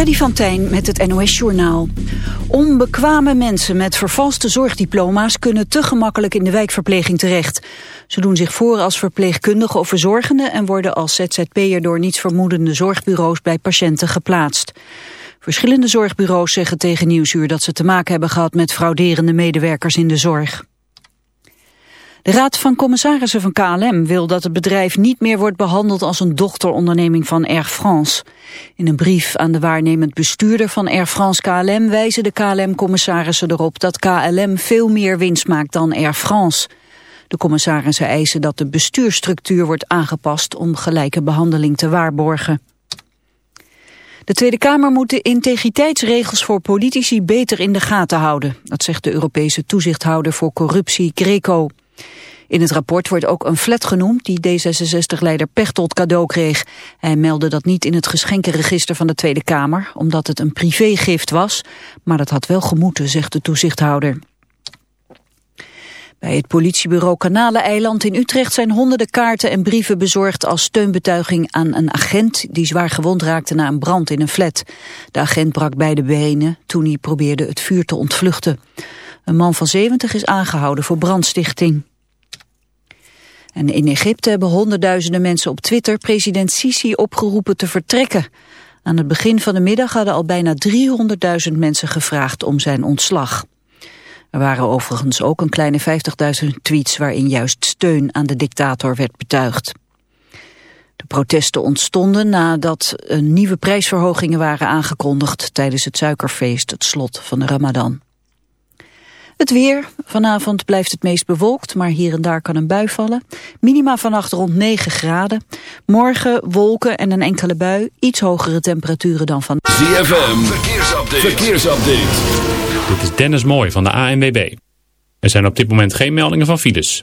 Freddy van Tijn met het NOS-journaal. Onbekwame mensen met vervalste zorgdiploma's kunnen te gemakkelijk in de wijkverpleging terecht. Ze doen zich voor als verpleegkundige of verzorgende en worden als ZZP'er door nietsvermoedende zorgbureaus bij patiënten geplaatst. Verschillende zorgbureaus zeggen tegen Nieuwsuur dat ze te maken hebben gehad met frauderende medewerkers in de zorg. De Raad van Commissarissen van KLM wil dat het bedrijf niet meer wordt behandeld als een dochteronderneming van Air France. In een brief aan de waarnemend bestuurder van Air France KLM wijzen de KLM-commissarissen erop dat KLM veel meer winst maakt dan Air France. De commissarissen eisen dat de bestuurstructuur wordt aangepast om gelijke behandeling te waarborgen. De Tweede Kamer moet de integriteitsregels voor politici beter in de gaten houden. Dat zegt de Europese toezichthouder voor corruptie Greco. In het rapport wordt ook een flat genoemd die D66-leider Pechtold cadeau kreeg. Hij meldde dat niet in het geschenkenregister van de Tweede Kamer, omdat het een privégift was. Maar dat had wel gemoeten, zegt de toezichthouder. Bij het politiebureau Kanaleneiland in Utrecht zijn honderden kaarten en brieven bezorgd als steunbetuiging aan een agent die zwaar gewond raakte na een brand in een flat. De agent brak beide benen toen hij probeerde het vuur te ontvluchten. Een man van 70 is aangehouden voor brandstichting. En in Egypte hebben honderdduizenden mensen op Twitter president Sisi opgeroepen te vertrekken. Aan het begin van de middag hadden al bijna 300.000 mensen gevraagd om zijn ontslag. Er waren overigens ook een kleine 50.000 tweets waarin juist steun aan de dictator werd betuigd. De protesten ontstonden nadat nieuwe prijsverhogingen waren aangekondigd tijdens het suikerfeest, het slot van de Ramadan. Het weer. Vanavond blijft het meest bewolkt, maar hier en daar kan een bui vallen. Minima vannacht rond 9 graden. Morgen wolken en een enkele bui. Iets hogere temperaturen dan van... ZFM. Verkeersupdate. Verkeersupdate. Dit is Dennis Mooi van de ANWB. Er zijn op dit moment geen meldingen van files.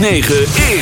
is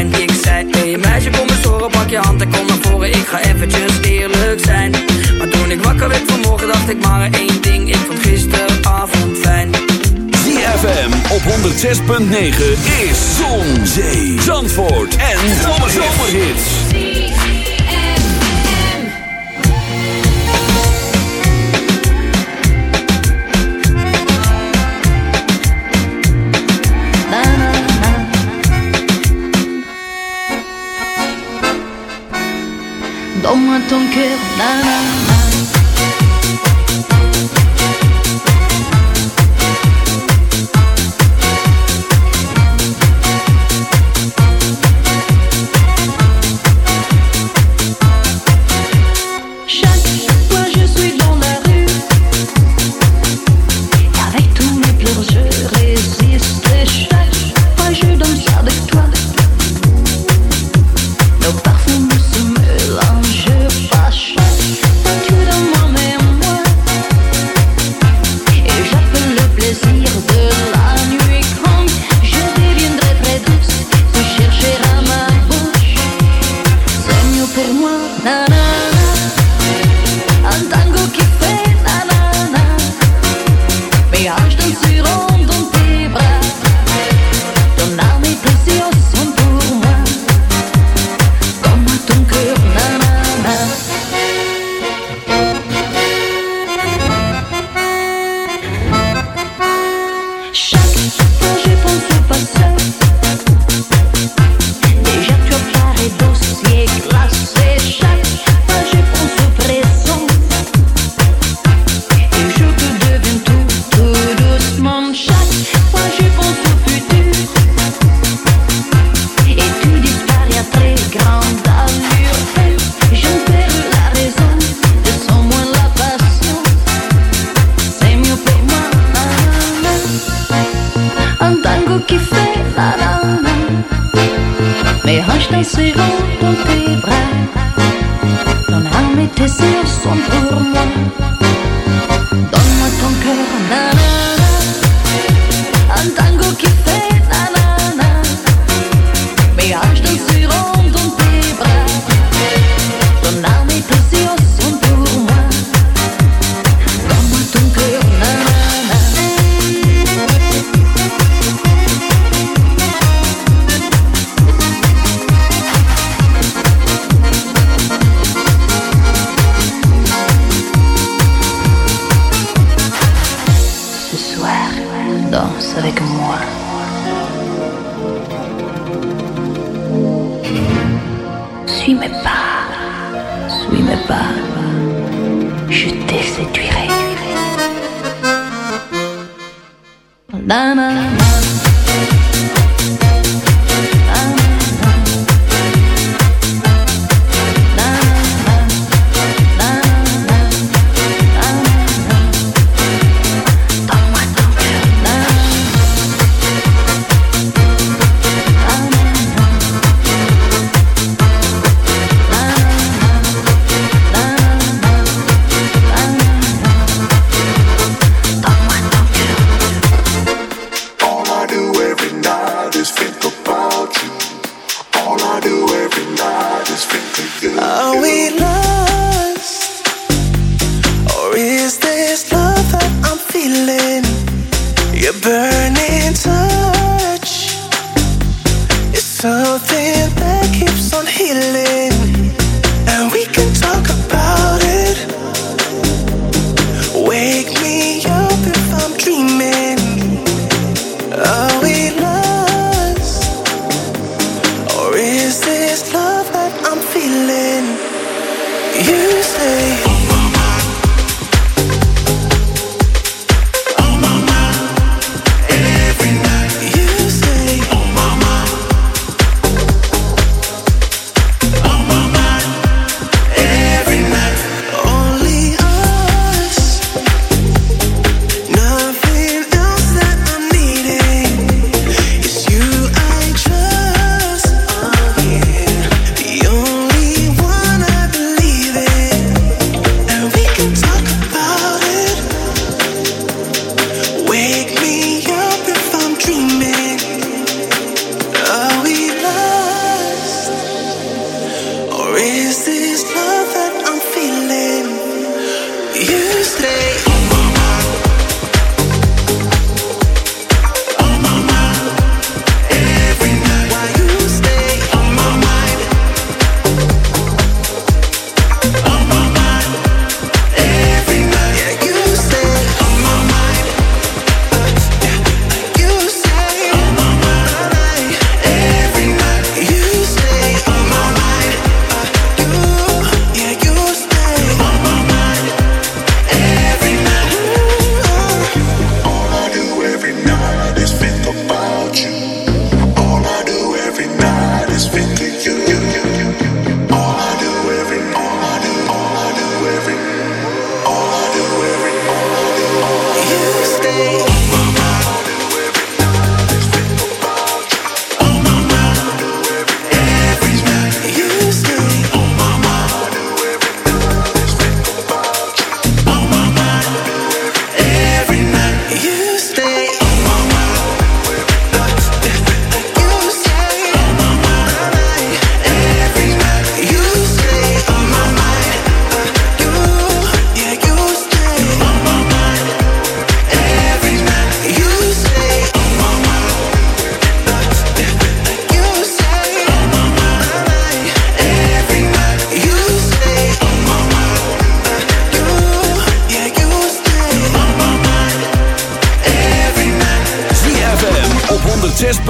Ik zei, hey meisje, kom eens horen, pak je hand en kom naar voren. Ik ga eventjes eerlijk zijn. Maar toen ik wakker werd vanmorgen, dacht ik maar één ding. Ik vond gisteravond fijn. ZFM op 106.9 is Zon, Zee, Zandvoort en Zomerhits. Donne-moi ton cœur, nanana.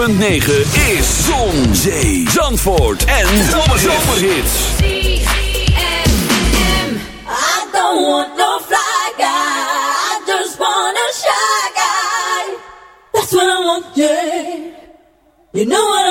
106.9 is Zon, Zee, Zandvoort en Zomerhits. I don't want no fly guy, I just want a shy guy. That's what I want, yeah. You know what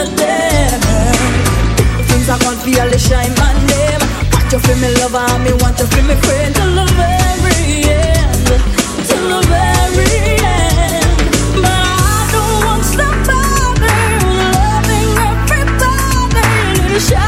of them. Things I can't feel, they shine my name. Want you feel, me lover, and me want you feel me friend. Till the very end, till the very end. But I don't want somebody loving everybody. Shine